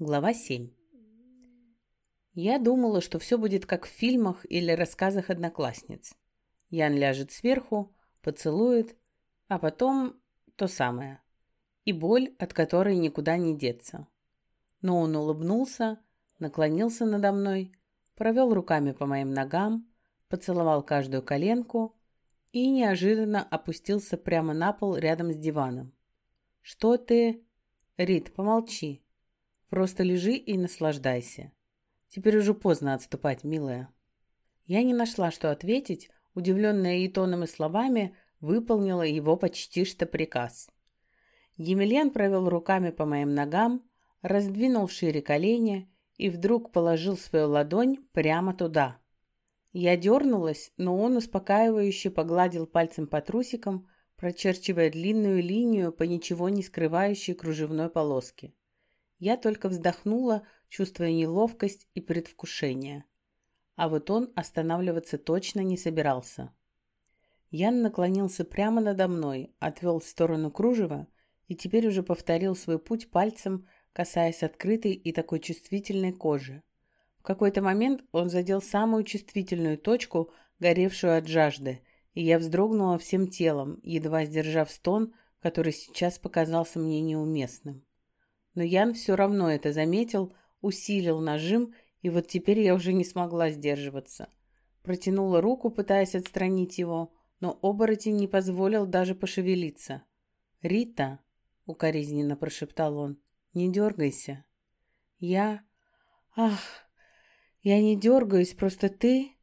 Глава 7. Я думала, что все будет как в фильмах или рассказах одноклассниц. Ян ляжет сверху, поцелует, а потом то самое. И боль, от которой никуда не деться. Но он улыбнулся, наклонился надо мной, провел руками по моим ногам, поцеловал каждую коленку и неожиданно опустился прямо на пол рядом с диваном. «Что ты...» «Рит, помолчи», Просто лежи и наслаждайся. Теперь уже поздно отступать, милая. Я не нашла, что ответить, удивленная и тоном, и словами, выполнила его почти что приказ. Емельян провел руками по моим ногам, раздвинул шире колени и вдруг положил свою ладонь прямо туда. Я дернулась, но он успокаивающе погладил пальцем по трусикам, прочерчивая длинную линию по ничего не скрывающей кружевной полоске. Я только вздохнула, чувствуя неловкость и предвкушение. А вот он останавливаться точно не собирался. Ян наклонился прямо надо мной, отвел в сторону кружева и теперь уже повторил свой путь пальцем, касаясь открытой и такой чувствительной кожи. В какой-то момент он задел самую чувствительную точку, горевшую от жажды, и я вздрогнула всем телом, едва сдержав стон, который сейчас показался мне неуместным но Ян все равно это заметил, усилил нажим, и вот теперь я уже не смогла сдерживаться. Протянула руку, пытаясь отстранить его, но оборотень не позволил даже пошевелиться. «Рита», — укоризненно прошептал он, — «не дергайся». «Я... Ах, я не дергаюсь, просто ты...»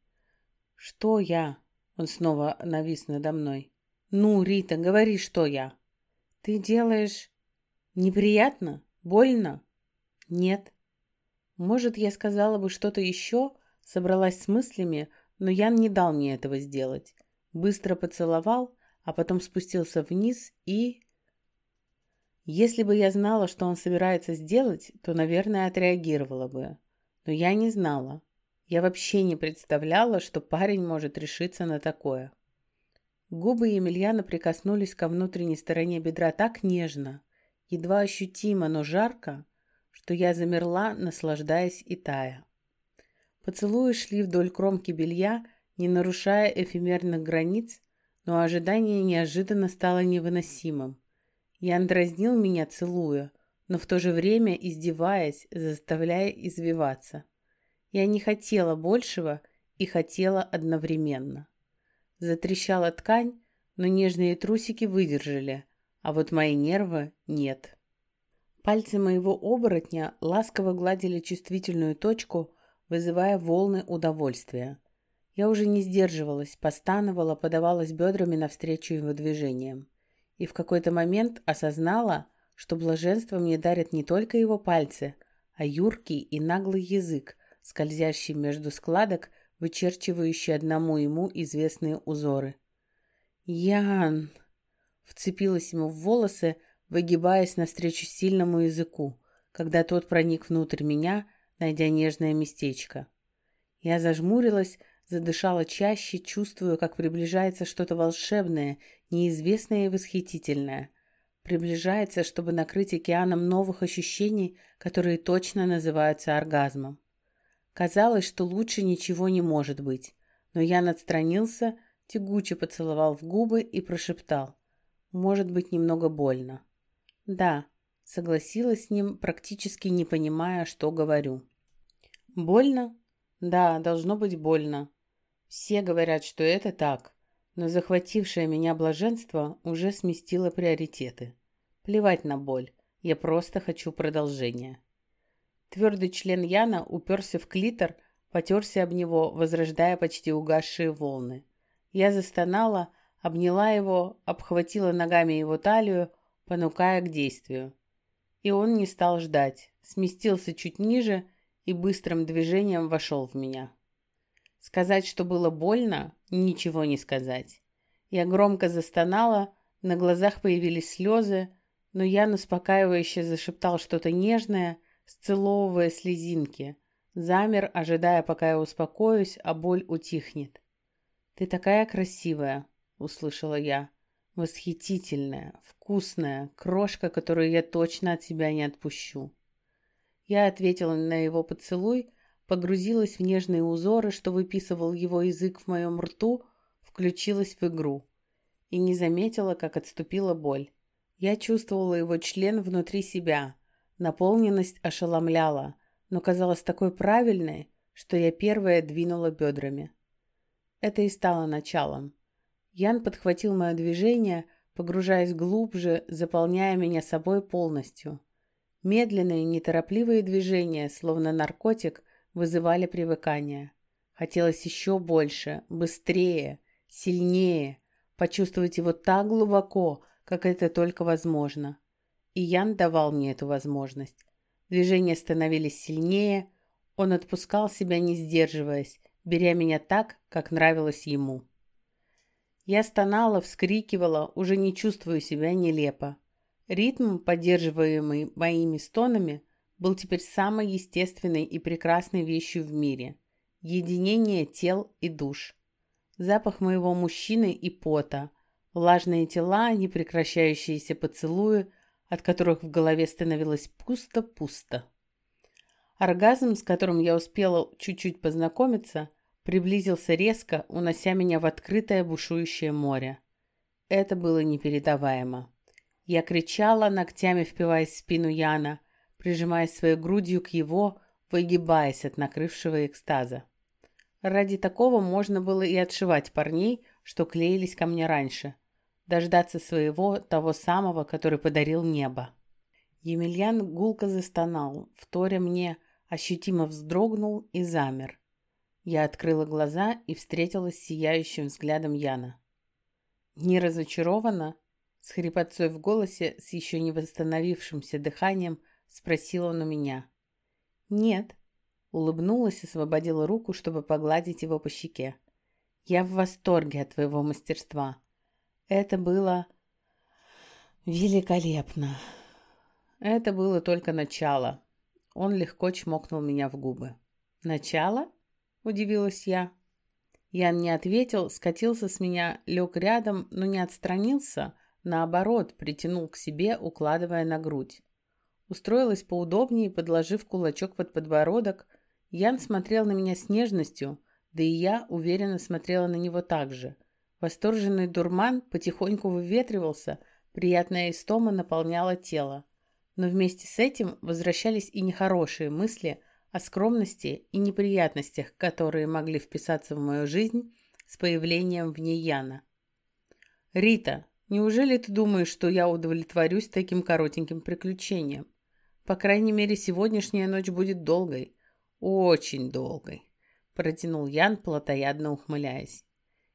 «Что я?» — он снова навис надо мной. «Ну, Рита, говори, что я». «Ты делаешь... неприятно?» Больно? Нет. Может, я сказала бы что-то еще, собралась с мыслями, но Ян не дал мне этого сделать. Быстро поцеловал, а потом спустился вниз и... Если бы я знала, что он собирается сделать, то, наверное, отреагировала бы. Но я не знала. Я вообще не представляла, что парень может решиться на такое. Губы Емельяна прикоснулись ко внутренней стороне бедра так нежно, едва ощутимо, но жарко, что я замерла, наслаждаясь и тая. Поцелуи шли вдоль кромки белья, не нарушая эфемерных границ, но ожидание неожиданно стало невыносимым. Ян дразнил меня, целуя, но в то же время издеваясь, заставляя извиваться. Я не хотела большего и хотела одновременно. Затрещала ткань, но нежные трусики выдержали – а вот мои нервы нет. Пальцы моего оборотня ласково гладили чувствительную точку, вызывая волны удовольствия. Я уже не сдерживалась, постановала, подавалась бедрами навстречу его движениям. И в какой-то момент осознала, что блаженство мне дарят не только его пальцы, а юркий и наглый язык, скользящий между складок, вычерчивающий одному ему известные узоры. «Ян!» Вцепилась ему в волосы, выгибаясь навстречу сильному языку, когда тот проник внутрь меня, найдя нежное местечко. Я зажмурилась, задышала чаще, чувствуя, как приближается что-то волшебное, неизвестное и восхитительное. Приближается, чтобы накрыть океаном новых ощущений, которые точно называются оргазмом. Казалось, что лучше ничего не может быть, но я надстранился, тягуче поцеловал в губы и прошептал может быть немного больно. Да, согласилась с ним, практически не понимая, что говорю. Больно? Да, должно быть больно. Все говорят, что это так, но захватившее меня блаженство уже сместило приоритеты. Плевать на боль, я просто хочу продолжения. Твердый член Яна уперся в клитор, потерся об него, возрождая почти угасшие волны. Я застонала, обняла его, обхватила ногами его талию, понукая к действию. И он не стал ждать, сместился чуть ниже и быстрым движением вошел в меня. Сказать, что было больно, ничего не сказать. Я громко застонала, на глазах появились слезы, но Ян успокаивающе зашептал что-то нежное, сцеловывая слезинки. Замер, ожидая, пока я успокоюсь, а боль утихнет. «Ты такая красивая», — услышала я. «Восхитительная, вкусная, крошка, которую я точно от себя не отпущу». Я ответила на его поцелуй, погрузилась в нежные узоры, что выписывал его язык в моем рту, включилась в игру. И не заметила, как отступила боль. Я чувствовала его член внутри себя. Наполненность ошеломляла, но казалась такой правильной, что я первая двинула бедрами. Это и стало началом. Ян подхватил мое движение, погружаясь глубже, заполняя меня собой полностью. Медленные, неторопливые движения, словно наркотик, вызывали привыкание. Хотелось еще больше, быстрее, сильнее, почувствовать его так глубоко, как это только возможно. И Ян давал мне эту возможность. Движения становились сильнее, он отпускал себя, не сдерживаясь, беря меня так, как нравилось ему. Я стонала, вскрикивала, уже не чувствуя себя нелепо. Ритм, поддерживаемый моими стонами, был теперь самой естественной и прекрасной вещью в мире. Единение тел и душ. Запах моего мужчины и пота, влажные тела, непрекращающиеся поцелуи, от которых в голове становилось пусто-пусто. Оргазм, с которым я успела чуть-чуть познакомиться, приблизился резко, унося меня в открытое бушующее море. Это было непередаваемо. Я кричала, ногтями впиваясь в спину Яна, прижимаясь своей грудью к его, выгибаясь от накрывшего экстаза. Ради такого можно было и отшивать парней, что клеились ко мне раньше, дождаться своего, того самого, который подарил небо. Емельян гулко застонал, вторя мне, ощутимо вздрогнул и замер. Я открыла глаза и встретилась с сияющим взглядом Яна. «Не разочарована?» С хрипотцой в голосе, с еще не восстановившимся дыханием, спросил он у меня. «Нет», — улыбнулась и освободила руку, чтобы погладить его по щеке. «Я в восторге от твоего мастерства. Это было великолепно». Это было только начало. Он легко чмокнул меня в губы. «Начало?» Удивилась я. Ян не ответил, скатился с меня, лег рядом, но не отстранился, наоборот, притянул к себе, укладывая на грудь. Устроилась поудобнее, подложив кулачок под подбородок. Ян смотрел на меня с нежностью, да и я уверенно смотрела на него так же. Восторженный дурман потихоньку выветривался, приятная истома наполняла тело. Но вместе с этим возвращались и нехорошие мысли о скромности и неприятностях, которые могли вписаться в мою жизнь с появлением в ней Яна. «Рита, неужели ты думаешь, что я удовлетворюсь таким коротеньким приключением? По крайней мере, сегодняшняя ночь будет долгой. Очень долгой», — протянул Ян, плотоядно ухмыляясь.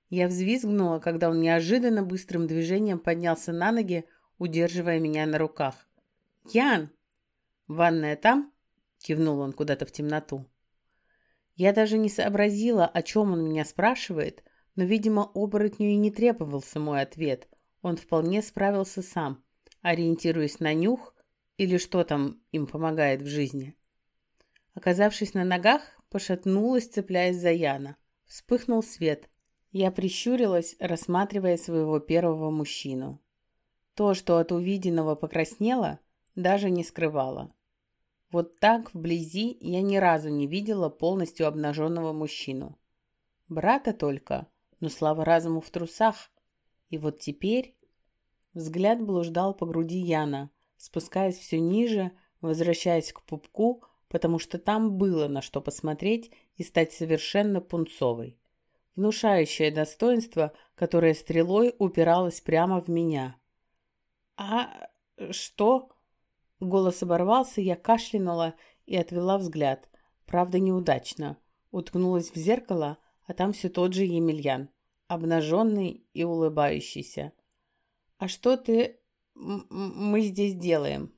Я взвизгнула, когда он неожиданно быстрым движением поднялся на ноги, удерживая меня на руках. «Ян! Ванная там?» Кивнул он куда-то в темноту. Я даже не сообразила, о чем он меня спрашивает, но, видимо, оборотню и не требовался мой ответ. Он вполне справился сам, ориентируясь на нюх или что там им помогает в жизни. Оказавшись на ногах, пошатнулась, цепляясь за Яна. Вспыхнул свет. Я прищурилась, рассматривая своего первого мужчину. То, что от увиденного покраснело, даже не скрывала. Вот так вблизи я ни разу не видела полностью обнаженного мужчину. Брата только, но слава разуму в трусах. И вот теперь... Взгляд блуждал по груди Яна, спускаясь все ниже, возвращаясь к пупку, потому что там было на что посмотреть и стать совершенно пунцовой. Внушающее достоинство, которое стрелой упиралось прямо в меня. «А что?» Голос оборвался, я кашлянула и отвела взгляд. Правда, неудачно. Уткнулась в зеркало, а там все тот же Емельян, обнаженный и улыбающийся. «А что ты... мы здесь делаем?»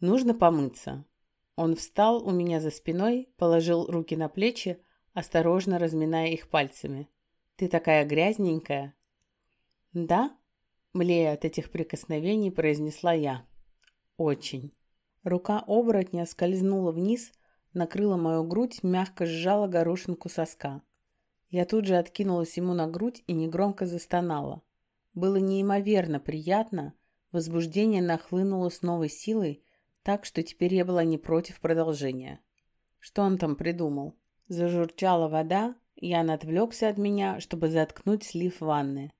«Нужно помыться». Он встал у меня за спиной, положил руки на плечи, осторожно разминая их пальцами. «Ты такая грязненькая». «Да?» — млея от этих прикосновений, произнесла я. Очень. Рука оборотня скользнула вниз, накрыла мою грудь, мягко сжала горошинку соска. Я тут же откинулась ему на грудь и негромко застонала. Было неимоверно приятно, возбуждение нахлынуло с новой силой, Так что теперь я была не против продолжения. Что он там придумал? Зажурчала вода, Ян отвлекся от меня, чтобы заткнуть слив ванны.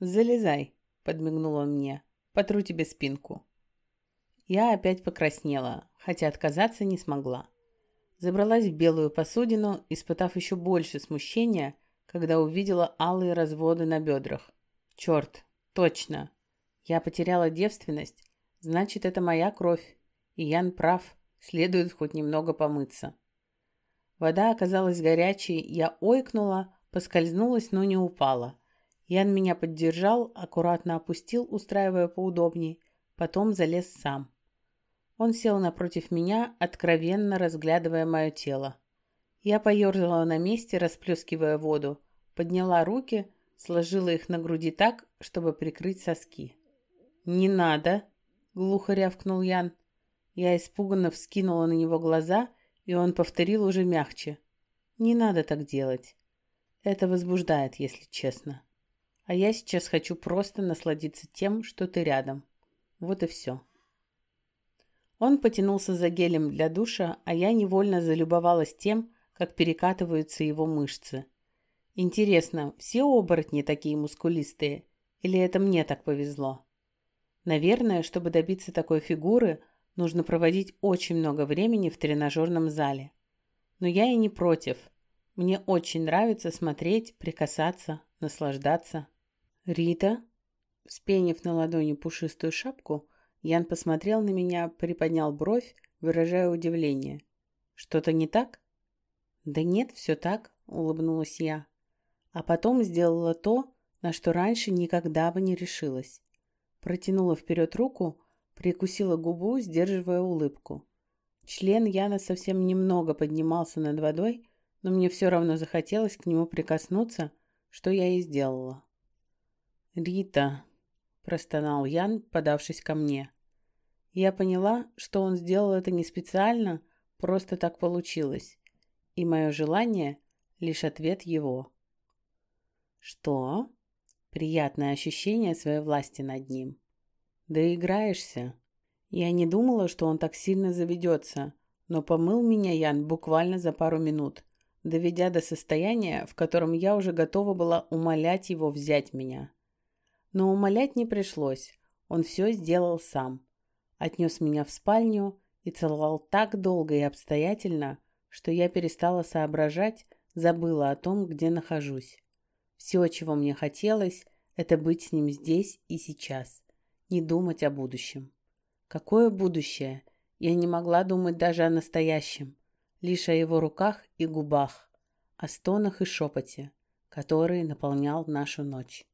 «Залезай», — подмигнул он мне, — «потру тебе спинку». Я опять покраснела, хотя отказаться не смогла. Забралась в белую посудину, испытав еще больше смущения, когда увидела алые разводы на бедрах. Черт, точно. Я потеряла девственность, значит, это моя кровь. И Ян прав, следует хоть немного помыться. Вода оказалась горячей, я ойкнула, поскользнулась, но не упала. Ян меня поддержал, аккуратно опустил, устраивая поудобней, потом залез сам. Он сел напротив меня, откровенно разглядывая мое тело. Я поерзала на месте, расплескивая воду, подняла руки, сложила их на груди так, чтобы прикрыть соски. «Не надо!» — глухо рявкнул Ян. Я испуганно вскинула на него глаза, и он повторил уже мягче. «Не надо так делать. Это возбуждает, если честно. А я сейчас хочу просто насладиться тем, что ты рядом. Вот и все». Он потянулся за гелем для душа, а я невольно залюбовалась тем, как перекатываются его мышцы. Интересно, все оборотни такие мускулистые? Или это мне так повезло? Наверное, чтобы добиться такой фигуры, нужно проводить очень много времени в тренажерном зале. Но я и не против. Мне очень нравится смотреть, прикасаться, наслаждаться. Рита, вспенив на ладони пушистую шапку, Ян посмотрел на меня, приподнял бровь, выражая удивление. «Что-то не так?» «Да нет, все так», — улыбнулась я. А потом сделала то, на что раньше никогда бы не решилась. Протянула вперед руку, прикусила губу, сдерживая улыбку. Член Яна совсем немного поднимался над водой, но мне все равно захотелось к нему прикоснуться, что я и сделала. «Рита», — простонал Ян, подавшись ко мне. Я поняла, что он сделал это не специально, просто так получилось. И мое желание — лишь ответ его. Что? Приятное ощущение своей власти над ним. Да играешься. Я не думала, что он так сильно заведется, но помыл меня Ян буквально за пару минут, доведя до состояния, в котором я уже готова была умолять его взять меня. Но умолять не пришлось, он все сделал сам отнес меня в спальню и целовал так долго и обстоятельно, что я перестала соображать, забыла о том, где нахожусь. Все, чего мне хотелось, это быть с ним здесь и сейчас, не думать о будущем. Какое будущее? Я не могла думать даже о настоящем, лишь о его руках и губах, о стонах и шепоте, который наполнял нашу ночь.